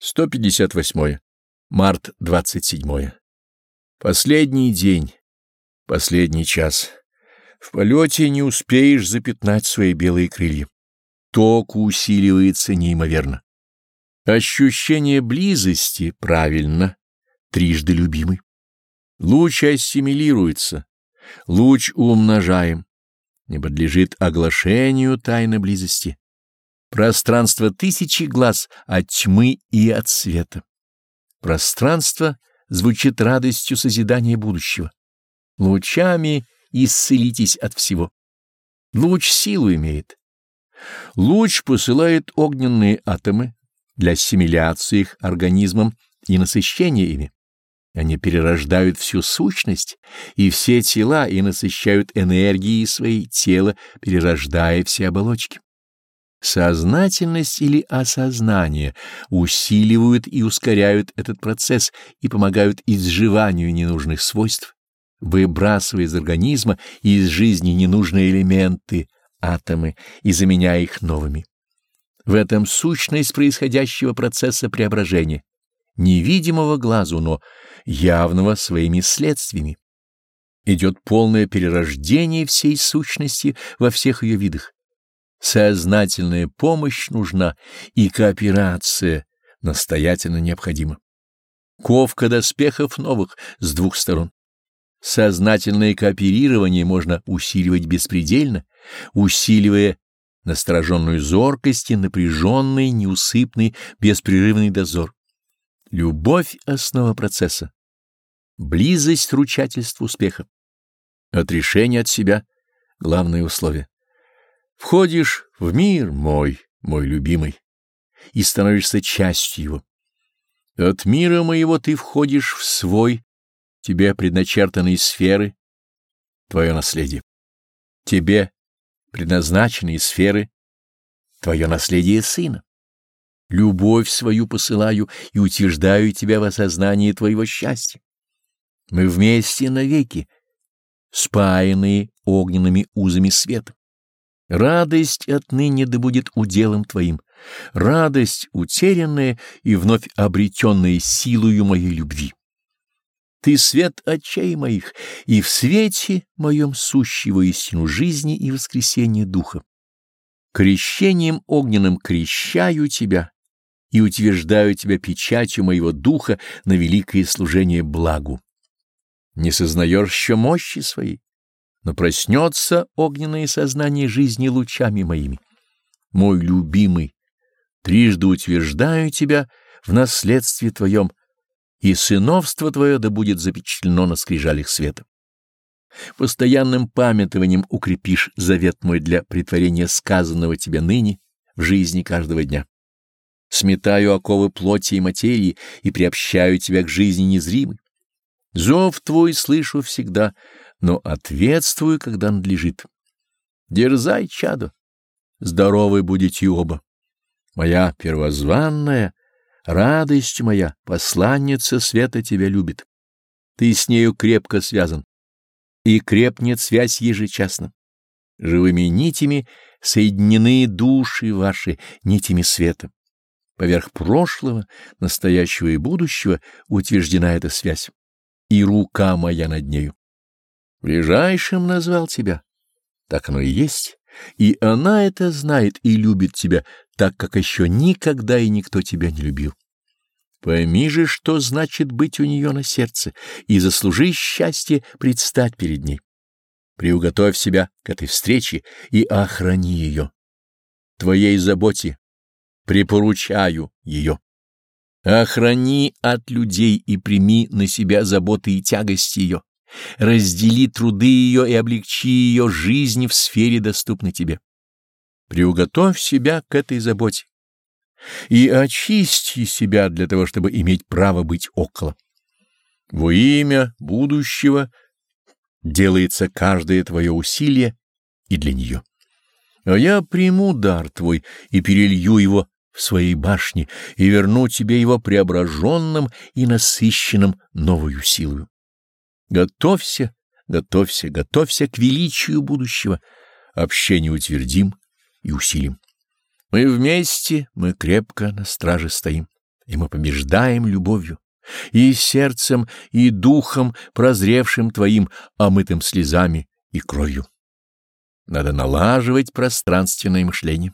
158. Март 27. Последний день, последний час. В полете не успеешь запятнать свои белые крылья. Ток усиливается неимоверно. Ощущение близости правильно, трижды любимый. Луч ассимилируется, луч умножаем, не подлежит оглашению тайны близости Пространство тысячи глаз от тьмы и от света. Пространство звучит радостью созидания будущего. Лучами исцелитесь от всего. Луч силу имеет. Луч посылает огненные атомы для ассимиляции их организмом и насыщения ими. Они перерождают всю сущность и все тела и насыщают энергией свои тела, перерождая все оболочки. Сознательность или осознание усиливают и ускоряют этот процесс и помогают изживанию ненужных свойств, выбрасывая из организма и из жизни ненужные элементы, атомы, и заменяя их новыми. В этом сущность происходящего процесса преображения, невидимого глазу, но явного своими следствиями. Идет полное перерождение всей сущности во всех ее видах Сознательная помощь нужна и кооперация настоятельно необходима. Ковка доспехов новых с двух сторон. Сознательное кооперирование можно усиливать беспредельно, усиливая настороженную зоркость и напряженный, неусыпный, беспрерывный дозор. Любовь — основа процесса. Близость — ручательство успеха. Отрешение от себя — главное условие. Входишь в мир мой, мой любимый, и становишься частью его. От мира моего ты входишь в свой, тебе предначертанные сферы, твое наследие. Тебе предназначенные сферы, твое наследие сына. Любовь свою посылаю и утверждаю тебя в осознании твоего счастья. Мы вместе навеки, спаянные огненными узами света. Радость отныне да будет уделом твоим, радость утерянная и вновь обретенная силою моей любви. Ты свет очей моих, и в свете моем сущего истину жизни и воскресения духа. Крещением огненным крещаю тебя и утверждаю тебя печатью моего духа на великое служение благу. Не сознаешь еще мощи своей? Но проснется огненное сознание жизни лучами моими. Мой любимый, трижды утверждаю тебя в наследстве твоем, и сыновство твое да будет запечатлено на скрижалях света. Постоянным памятованием укрепишь завет мой для притворения сказанного тебе ныне в жизни каждого дня. Сметаю оковы плоти и материи и приобщаю тебя к жизни незримой. Зов твой слышу всегда, но ответствую, когда надлежит. Дерзай, чадо, здоровы будете оба. Моя первозванная, радость моя, посланница света тебя любит. Ты с нею крепко связан, и крепнет связь ежечасно. Живыми нитями соединены души ваши, нитями света. Поверх прошлого, настоящего и будущего утверждена эта связь, и рука моя над нею. Ближайшим назвал тебя. Так оно и есть. И она это знает и любит тебя, так как еще никогда и никто тебя не любил. Пойми же, что значит быть у нее на сердце, и заслужи счастье предстать перед ней. Приуготовь себя к этой встрече и охрани ее. Твоей заботе припоручаю ее. Охрани от людей и прими на себя заботы и тягости ее раздели труды ее и облегчи ее жизнь в сфере, доступной тебе. Приуготовь себя к этой заботе и очисти себя для того, чтобы иметь право быть около. Во имя будущего делается каждое твое усилие и для нее. А я приму дар твой и перелью его в своей башне и верну тебе его преображенным и насыщенным новую силою. Готовься, готовься, готовься к величию будущего. Общение утвердим и усилим. Мы вместе, мы крепко на страже стоим. и мы побеждаем любовью, и сердцем, и духом, прозревшим твоим, омытым слезами и кровью. Надо налаживать пространственное мышление.